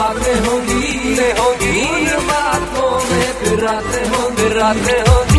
बातें होगी। होगी। बातों में फिर रातें होगी रातें होगी